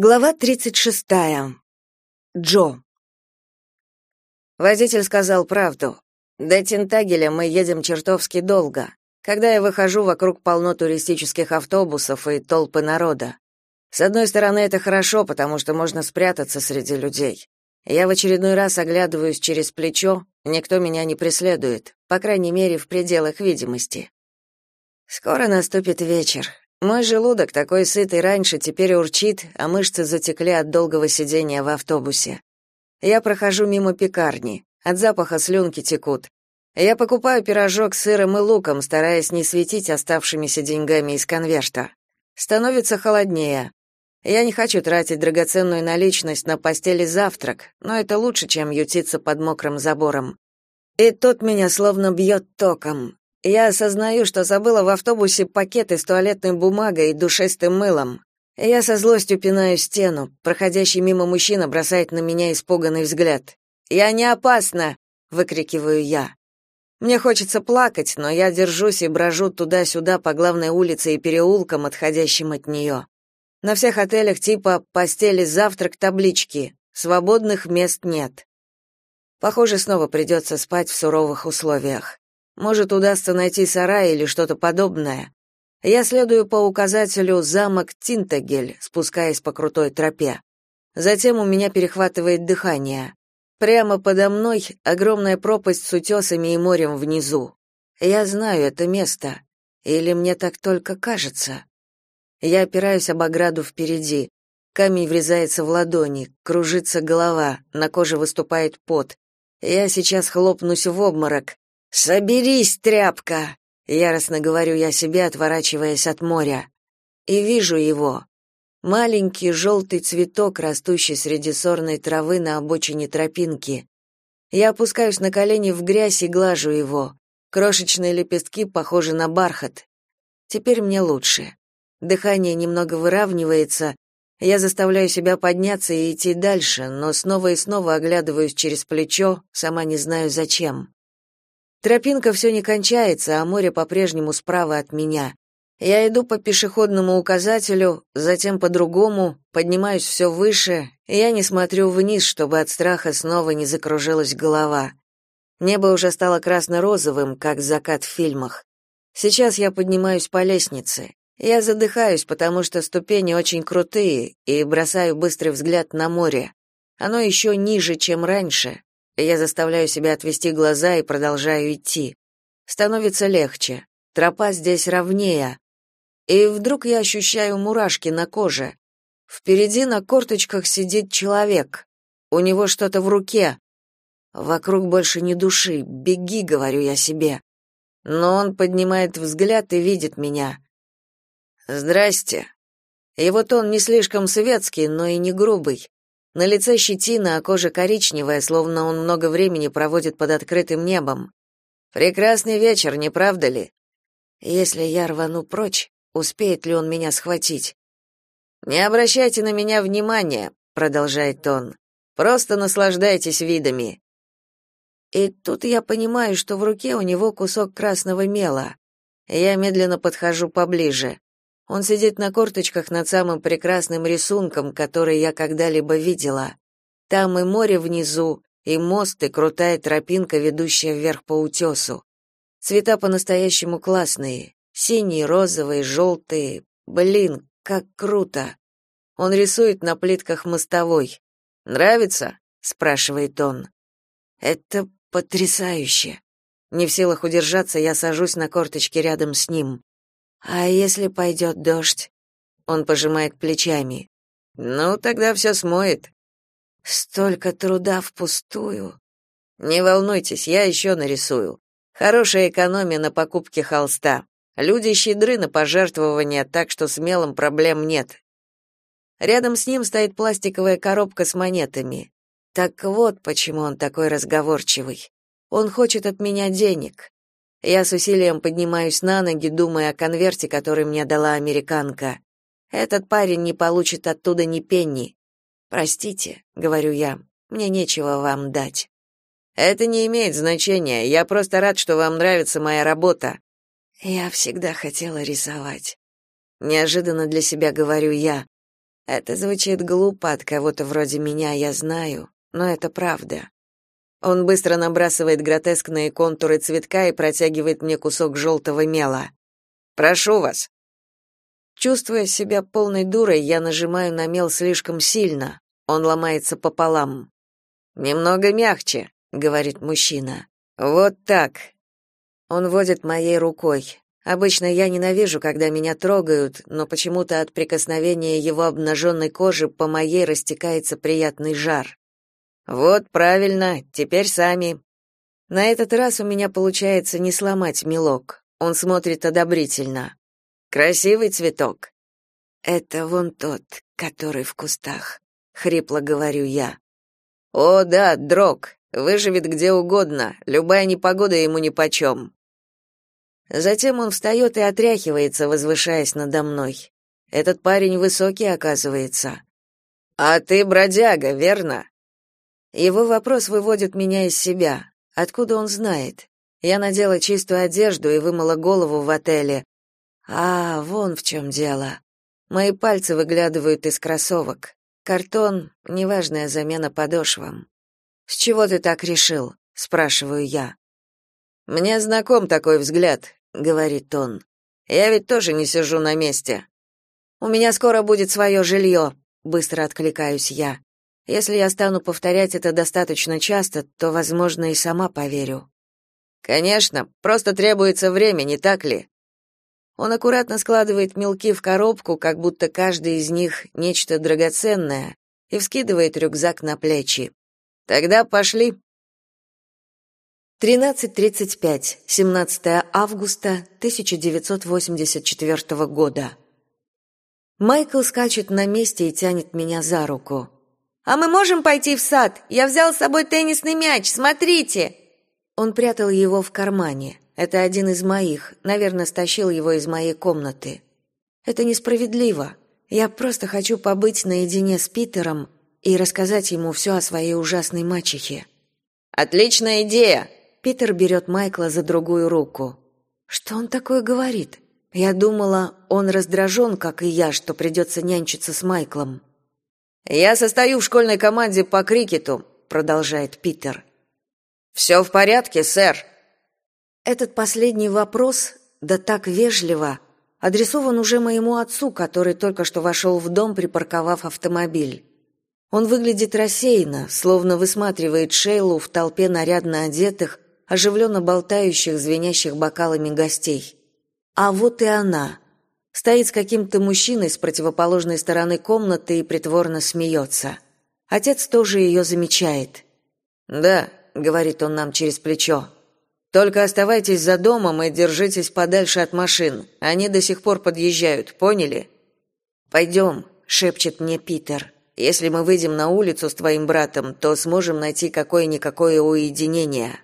Глава 36. Джо. Водитель сказал правду. До Тентагеля мы едем чертовски долго. Когда я выхожу, вокруг полно туристических автобусов и толпы народа. С одной стороны, это хорошо, потому что можно спрятаться среди людей. Я в очередной раз оглядываюсь через плечо, никто меня не преследует, по крайней мере, в пределах видимости. Скоро наступит вечер. Мой желудок, такой сытый раньше, теперь урчит, а мышцы затекли от долгого сидения в автобусе. Я прохожу мимо пекарни. От запаха слюнки текут. Я покупаю пирожок с сыром и луком, стараясь не светить оставшимися деньгами из конверта. Становится холоднее. Я не хочу тратить драгоценную наличность на постели завтрак, но это лучше, чем ютиться под мокрым забором. И тут меня словно бьет током. Я осознаю, что забыла в автобусе пакеты с туалетной бумагой и душистым мылом. Я со злостью пинаю стену. Проходящий мимо мужчина бросает на меня испуганный взгляд. «Я не опасна!» — выкрикиваю я. Мне хочется плакать, но я держусь и брожу туда-сюда по главной улице и переулкам, отходящим от нее. На всех отелях типа «постели, завтрак, таблички». Свободных мест нет. Похоже, снова придется спать в суровых условиях. Может, удастся найти сарай или что-то подобное. Я следую по указателю замок Тинтагель, спускаясь по крутой тропе. Затем у меня перехватывает дыхание. Прямо подо мной огромная пропасть с утесами и морем внизу. Я знаю это место. Или мне так только кажется? Я опираюсь об ограду впереди. Камень врезается в ладони, кружится голова, на коже выступает пот. Я сейчас хлопнусь в обморок, «Соберись, тряпка!» — яростно говорю я себе, отворачиваясь от моря. И вижу его. Маленький желтый цветок, растущий среди сорной травы на обочине тропинки. Я опускаюсь на колени в грязь и глажу его. Крошечные лепестки похожи на бархат. Теперь мне лучше. Дыхание немного выравнивается. Я заставляю себя подняться и идти дальше, но снова и снова оглядываюсь через плечо, сама не знаю зачем. Тропинка все не кончается, а море по-прежнему справа от меня. Я иду по пешеходному указателю, затем по другому, поднимаюсь все выше, и я не смотрю вниз, чтобы от страха снова не закружилась голова. Небо уже стало красно-розовым, как закат в фильмах. Сейчас я поднимаюсь по лестнице. Я задыхаюсь, потому что ступени очень крутые, и бросаю быстрый взгляд на море. Оно еще ниже, чем раньше, я заставляю себя отвести глаза и продолжаю идти. Становится легче. Тропа здесь ровнее. И вдруг я ощущаю мурашки на коже. Впереди на корточках сидит человек. У него что-то в руке. Вокруг больше ни души. Беги, говорю я себе. Но он поднимает взгляд и видит меня. Здрасте. И вот он не слишком светский, но и не грубый. На лице щетина, а кожа коричневая, словно он много времени проводит под открытым небом. Прекрасный вечер, не правда ли? Если я рвану прочь, успеет ли он меня схватить? Не обращайте на меня внимания, продолжает он. Просто наслаждайтесь видами. И тут я понимаю, что в руке у него кусок красного мела. Я медленно подхожу поближе. Он сидит на корточках над самым прекрасным рисунком, который я когда-либо видела. Там и море внизу, и мост, и крутая тропинка, ведущая вверх по утесу. Цвета по-настоящему классные. Синие, розовые, желтые. Блин, как круто. Он рисует на плитках мостовой. «Нравится?» — спрашивает он. «Это потрясающе». Не в силах удержаться, я сажусь на корточки рядом с ним. А если пойдет дождь? Он пожимает плечами. Ну, тогда все смоет. Столько труда впустую. Не волнуйтесь, я еще нарисую. Хорошая экономия на покупке холста. Люди щедры на пожертвования, так что с мелом проблем нет. Рядом с ним стоит пластиковая коробка с монетами. Так вот, почему он такой разговорчивый. Он хочет от меня денег. Я с усилием поднимаюсь на ноги, думая о конверте, который мне дала американка. Этот парень не получит оттуда ни пенни. Простите, говорю я. Мне нечего вам дать. Это не имеет значения. Я просто рад, что вам нравится моя работа. Я всегда хотела рисовать. Неожиданно для себя говорю я. Это звучит глупо от кого-то вроде меня, я знаю, но это правда. Он быстро набрасывает гротескные контуры цветка и протягивает мне кусок желтого мела. Прошу вас. Чувствуя себя полной дурой, я нажимаю на мел слишком сильно. Он ломается пополам. Немного мягче, говорит мужчина. Вот так. Он водит моей рукой. Обычно я ненавижу, когда меня трогают, но почему-то от прикосновения его обнаженной кожи по моей растекается приятный жар. Вот правильно, теперь сами. На этот раз у меня получается не сломать мелок. Он смотрит одобрительно. Красивый цветок. Это вон тот, который в кустах, хрипло говорю я. О, да, дрог. Выживет где угодно, любая непогода ему нипочем. Затем он встает и отряхивается, возвышаясь надо мной. Этот парень высокий, оказывается. А ты бродяга, верно? Его вопрос выводит меня из себя. Откуда он знает? Я надела чистую одежду и вымыла голову в отеле. А, вон в чем дело. Мои пальцы выглядывают из кроссовок. Картон — неважная замена подошвам. «С чего ты так решил?» — спрашиваю я. «Мне знаком такой взгляд», — говорит он. «Я ведь тоже не сижу на месте». «У меня скоро будет свое жилье», — быстро откликаюсь я. «Если я стану повторять это достаточно часто, то, возможно, и сама поверю». Конечно, просто требуется время, не так ли? Он аккуратно складывает мелки в коробку, как будто каждый из них нечто драгоценное, и вскидывает рюкзак на плечи. Тогда пошли. 13:35, 17 августа 1984 года. Майкл скачет на месте и тянет меня за руку. А мы можем пойти в сад? Я взял с собой теннисный мяч, смотрите. Он прятал его в кармане. Это один из моих. Наверное, стащил его из моей комнаты. Это несправедливо. Я просто хочу побыть наедине с Питером и рассказать ему все о своей ужасной мачехе. Отличная идея. Питер берет Майкла за другую руку. Что он такое говорит? Я думала, он раздражен, как и я, что придется нянчиться с Майклом. Я состою в школьной команде по крикету, продолжает Питер. «Все в порядке, сэр?» Этот последний вопрос, да так вежливо, адресован уже моему отцу, который только что вошел в дом, припарковав автомобиль. Он выглядит рассеянно, словно высматривает Шейлу в толпе нарядно одетых, оживленно болтающих, звенящих бокалами гостей. А вот и она. Стоит с каким-то мужчиной с противоположной стороны комнаты и притворно смеется. Отец тоже ее замечает. «Да, говорит он нам через плечо. Только оставайтесь за домом и держитесь подальше от машин. Они до сих пор подъезжают, поняли? «Пойдем», — шепчет мне Питер. Если мы выйдем на улицу с твоим братом, то сможем найти какое-никакое уединение.